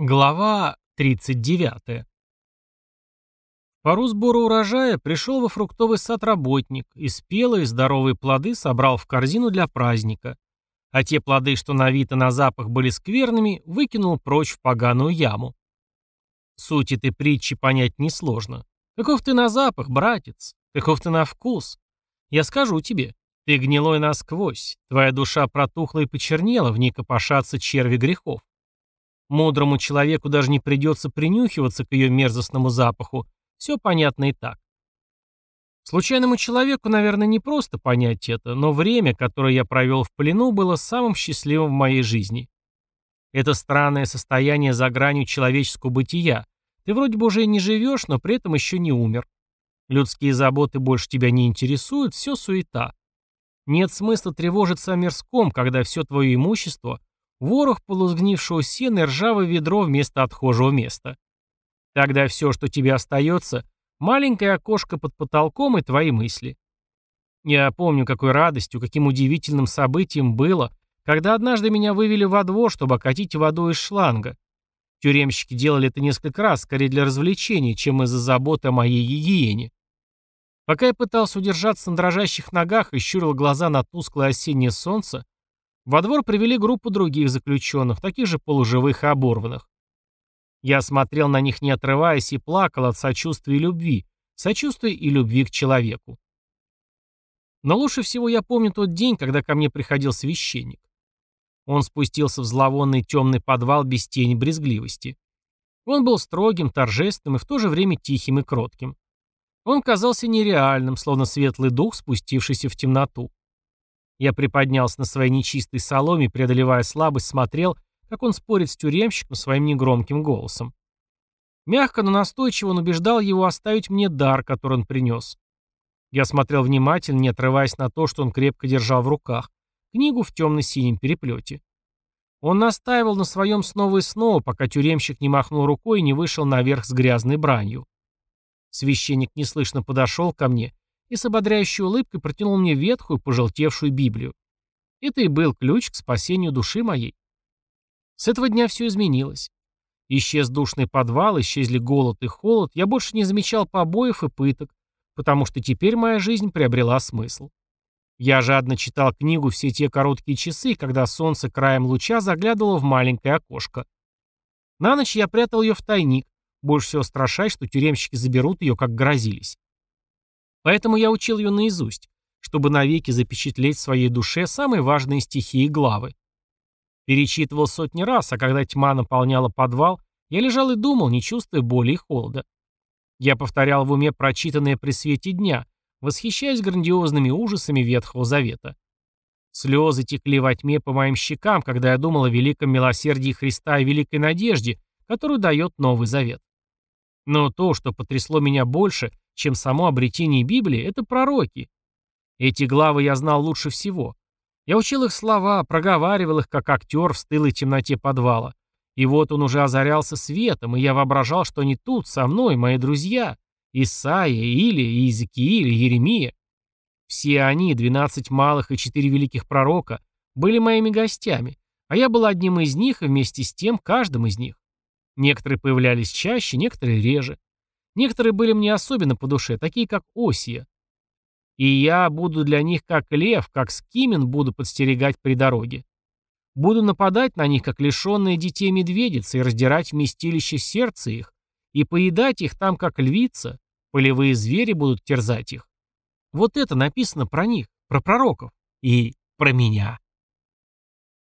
Глава 39. В пору сбора урожая пришел во фруктовый сад работник и спелые здоровые плоды собрал в корзину для праздника, а те плоды, что на вид и на запах были скверными, выкинул прочь в поганую яму. Суть этой притчи понять несложно. Каков ты на запах, братец? Каков ты на вкус? Я скажу тебе, ты гнилой насквозь, твоя душа протухла и почернела, в ней копошатся черви грехов. Мудрому человеку даже не придется принюхиваться к ее мерзостному запаху. Все понятно и так. Случайному человеку, наверное, не просто понять это, но время, которое я провел в плену, было самым счастливым в моей жизни. Это странное состояние за гранью человеческого бытия. Ты вроде бы уже не живешь, но при этом еще не умер. Людские заботы больше тебя не интересуют, все суета. Нет смысла тревожиться о мирском, когда все твое имущество ворох полузгнившего сена и ржавое ведро вместо отхожего места. Тогда все, что тебе остается, маленькое окошко под потолком и твои мысли. Я помню, какой радостью, каким удивительным событием было, когда однажды меня вывели во двор, чтобы окатить водой из шланга. Тюремщики делали это несколько раз, скорее для развлечения, чем из-за заботы о моей гигиене. Пока я пытался удержаться на дрожащих ногах и щурил глаза на тусклое осеннее солнце, во двор привели группу других заключенных, таких же полуживых и оборванных. Я смотрел на них не отрываясь и плакал от сочувствия и любви, сочувствия и любви к человеку. Но лучше всего я помню тот день, когда ко мне приходил священник. Он спустился в зловонный темный подвал без тени брезгливости. Он был строгим, торжественным и в то же время тихим и кротким. Он казался нереальным, словно светлый дух, спустившийся в темноту. Я приподнялся на своей нечистой соломе, преодолевая слабость, смотрел, как он спорит с тюремщиком своим негромким голосом. Мягко, но настойчиво он убеждал его оставить мне дар, который он принес. Я смотрел внимательно, не отрываясь на то, что он крепко держал в руках, книгу в темно-синем переплете. Он настаивал на своем снова и снова, пока тюремщик не махнул рукой и не вышел наверх с грязной бранью. Священник неслышно подошел ко мне и с ободряющей улыбкой протянул мне ветхую, пожелтевшую Библию. Это и был ключ к спасению души моей. С этого дня все изменилось. Исчез душный подвал, исчезли голод и холод, я больше не замечал побоев и пыток, потому что теперь моя жизнь приобрела смысл. Я жадно читал книгу все те короткие часы, когда солнце краем луча заглядывало в маленькое окошко. На ночь я прятал ее в тайник, больше всего страшась, что тюремщики заберут ее, как грозились. Поэтому я учил ее наизусть, чтобы навеки запечатлеть в своей душе самые важные стихи и главы. Перечитывал сотни раз, а когда тьма наполняла подвал, я лежал и думал, не чувствуя боли и холода. Я повторял в уме прочитанное при свете дня, восхищаясь грандиозными ужасами Ветхого Завета. Слезы текли во тьме по моим щекам, когда я думал о великом милосердии Христа и великой надежде, которую дает Новый Завет. Но то, что потрясло меня больше, чем само обретение Библии, это пророки. Эти главы я знал лучше всего. Я учил их слова, проговаривал их, как актер в стылой темноте подвала. И вот он уже озарялся светом, и я воображал, что они тут, со мной, мои друзья. Исаия, Илия, Иезекииль, Еремия. Все они, двенадцать малых и четыре великих пророка, были моими гостями, а я был одним из них и вместе с тем каждым из них. Некоторые появлялись чаще, некоторые реже. Некоторые были мне особенно по душе, такие как Осия. И я буду для них как лев, как скимен буду подстерегать при дороге. Буду нападать на них, как лишенные детей медведицы, и раздирать вместилище сердца их, и поедать их там, как львица. Полевые звери будут терзать их. Вот это написано про них, про пророков и про меня.